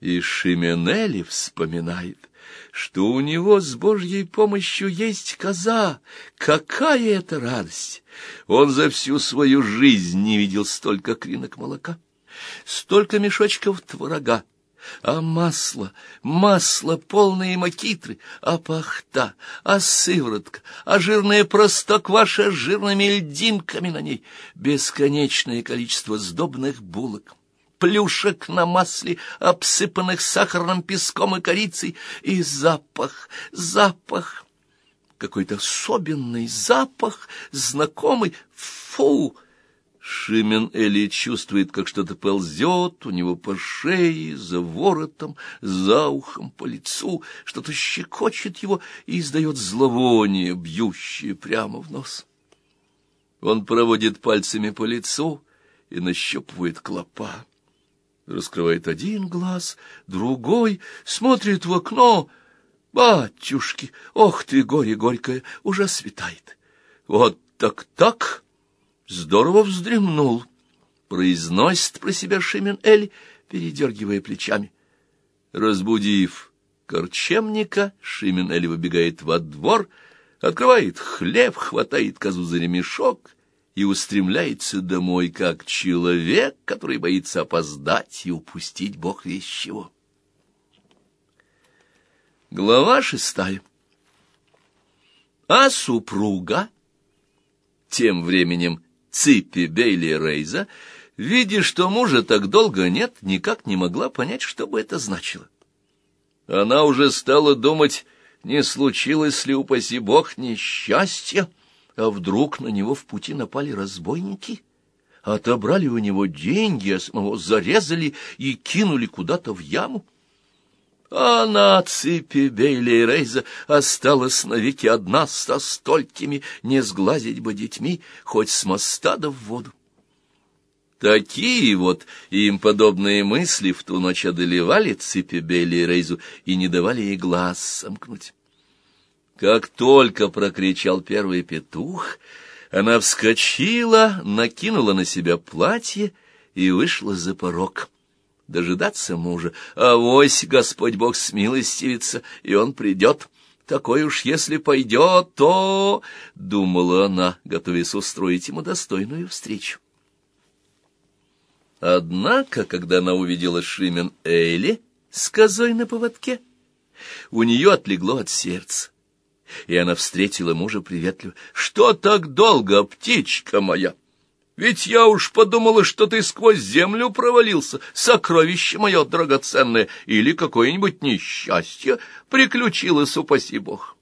И Шименели вспоминает, что у него с Божьей помощью есть коза. Какая это радость! Он за всю свою жизнь не видел столько кринок молока, столько мешочков творога, а масло, масло, полные макитры, а пахта, а сыворотка, а жирная простокваша с жирными льдинками на ней, бесконечное количество сдобных булок, плюшек на масле, обсыпанных сахарным песком и корицей, и запах, запах, какой-то особенный запах, знакомый, фу! Шимен Эли чувствует, как что-то ползет у него по шее, за воротом, за ухом, по лицу, что-то щекочет его и издает зловоние, бьющее прямо в нос. Он проводит пальцами по лицу и нащупывает клопа. Раскрывает один глаз, другой, смотрит в окно. Батюшки, ох ты, горе горькое, уже светает. Вот так-так здорово вздремнул, произносит про себя Шимен-Эль, передергивая плечами. Разбудив корчемника, Шимен-Эль выбегает во двор, открывает хлеб, хватает козу за ремешок и устремляется домой, как человек, который боится опоздать и упустить бог весь. Глава шестая. А супруга тем временем Ципи Бейли Рейза, видя, что мужа так долго нет, никак не могла понять, что бы это значило. Она уже стала думать, не случилось ли, упаси бог, несчастье, а вдруг на него в пути напали разбойники, отобрали у него деньги, а самого зарезали и кинули куда-то в яму. А на цепи Бейли и Рейза осталась навеки одна со столькими, не сглазить бы детьми, хоть с моста да в воду. Такие вот им подобные мысли в ту ночь одолевали цепи Бейли и Рейзу и не давали ей глаз сомкнуть. Как только прокричал первый петух, она вскочила, накинула на себя платье и вышла за порог дожидаться мужа. а вось Господь Бог смилостивится, и он придет. Такой уж если пойдет, то...» — думала она, готовясь устроить ему достойную встречу. Однако, когда она увидела Шимен Эйли с козой на поводке, у нее отлегло от сердца, и она встретила мужа приветливо. «Что так долго, птичка моя?» Ведь я уж подумала, что ты сквозь землю провалился, сокровище мое драгоценное, или какое-нибудь несчастье приключилось, упаси бог.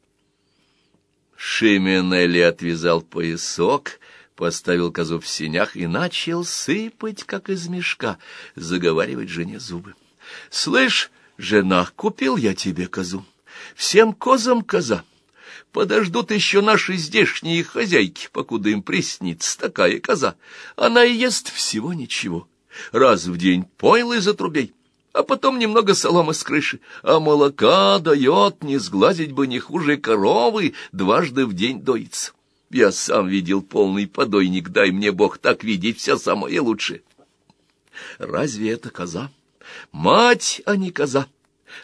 Шименелли отвязал поясок, поставил козу в сенях и начал сыпать, как из мешка, заговаривать жене зубы. — Слышь, жена, купил я тебе козу. Всем козам коза. Подождут еще наши здешние хозяйки, покуда им приснится такая коза. Она и ест всего ничего. Раз в день пойл из отрубей, а потом немного соломы с крыши, а молока дает, не сглазить бы не хуже коровы, дважды в день доится. Я сам видел полный подойник, дай мне Бог так видеть все самое лучшее. Разве это коза? Мать, а не коза.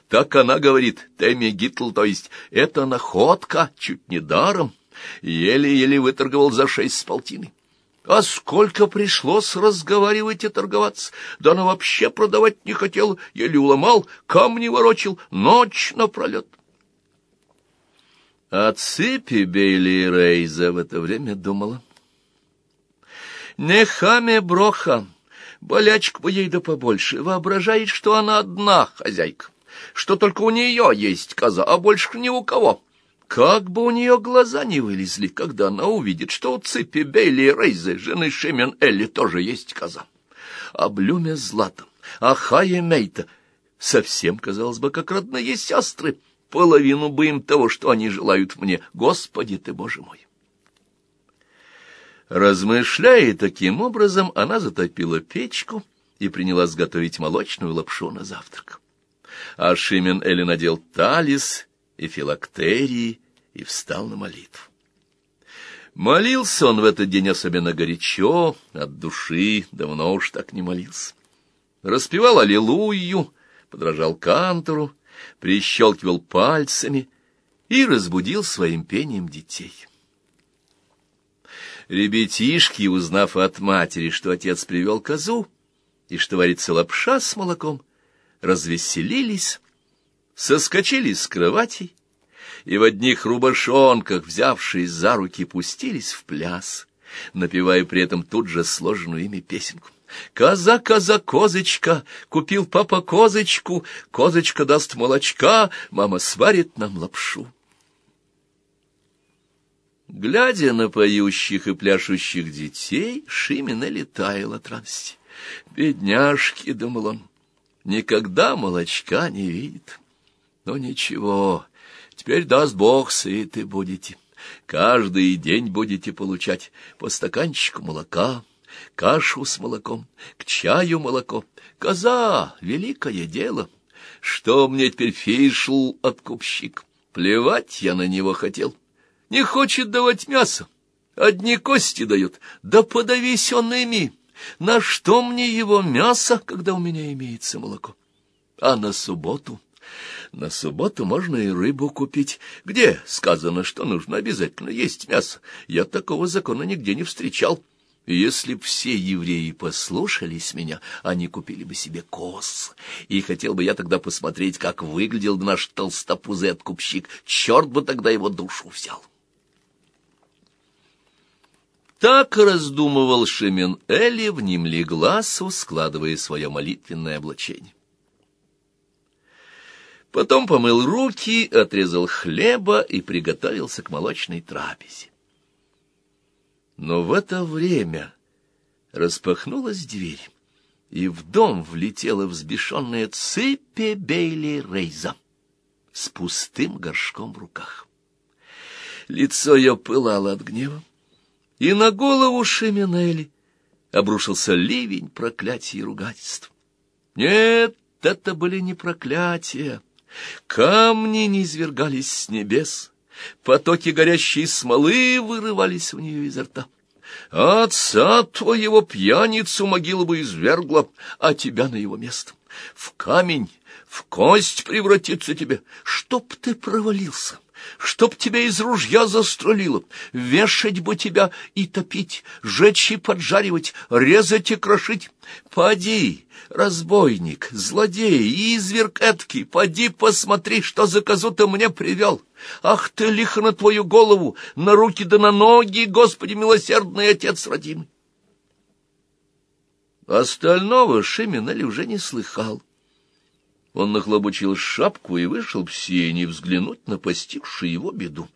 Так она говорит, Тэмми Гитл, то есть это находка, чуть не даром. Еле-еле выторговал за шесть с полтиной. А сколько пришлось разговаривать и торговаться? Да она вообще продавать не хотела, еле уломал, камни ворочил, ночь напролет. А цепи Бейли и Рейза в это время думала. Нехаме броха, болячка бы ей да побольше, воображает, что она одна хозяйка что только у нее есть коза, а больше ни у кого. Как бы у нее глаза не вылезли, когда она увидит, что у Ципи Бейли и Рейзы, жены Шимен Элли, тоже есть коза. А Блюме Злата, а Хая Мейта совсем, казалось бы, как родные сестры, половину бы им того, что они желают мне. Господи ты, Боже мой! Размышляя таким образом, она затопила печку и принялась готовить молочную лапшу на завтрак а Шимен Эли надел талис и филактерии и встал на молитву. Молился он в этот день особенно горячо, от души, давно уж так не молился. Распевал Аллилуйю, подражал кантору, прищелкивал пальцами и разбудил своим пением детей. Ребятишки, узнав от матери, что отец привел козу и что варится лапша с молоком, развеселились, соскочили с кроватей и в одних рубашонках, взявшись за руки, пустились в пляс, напевая при этом тут же сложенную ими песенку. «Коза, коза, козочка, купил папа козочку, козочка даст молочка, мама сварит нам лапшу». Глядя на поющих и пляшущих детей, Шимина летаял от радости. «Бедняжки», — думал он, — «никогда молочка не видит». Но ничего, теперь даст Бог, сыты будете. Каждый день будете получать по стаканчику молока, кашу с молоком, к чаю молоко. Коза — великое дело. Что мне теперь фишл откупщик? Плевать я на него хотел. Не хочет давать мясо. Одни кости дает. Да подавись он ими. На что мне его мясо, когда у меня имеется молоко? А на субботу? На субботу можно и рыбу купить. Где сказано, что нужно обязательно есть мясо? Я такого закона нигде не встречал. Если б все евреи послушались меня, они купили бы себе коз. И хотел бы я тогда посмотреть, как выглядел наш толстопузый откупщик. Черт бы тогда его душу взял. Так раздумывал Шемен Эли, внемли глазу, складывая свое молитвенное облачение. Потом помыл руки, отрезал хлеба и приготовился к молочной трапезе. Но в это время распахнулась дверь, и в дом влетела взбешенная цепи Бейли Рейза с пустым горшком в руках. Лицо ее пылало от гнева и на голову Шеменели обрушился ливень проклятий и ругательств. Нет, это были не проклятия. Камни не извергались с небес, потоки горящей смолы вырывались у нее изо рта. Отца твоего пьяницу могила бы извергла, а тебя на его место. В камень, в кость превратиться тебе, чтоб ты провалился чтоб тебя из ружья застрелило, вешать бы тебя и топить, жечь и поджаривать, резать и крошить. Поди, разбойник, злодей, изверг эткий, поди посмотри, что за козу ты мне привел. Ах ты, лихо на твою голову, на руки да на ноги, Господи милосердный отец родимый. Остального Шиминель уже не слыхал. Он нахлобучил шапку и вышел в сени взглянуть на постигшую его беду.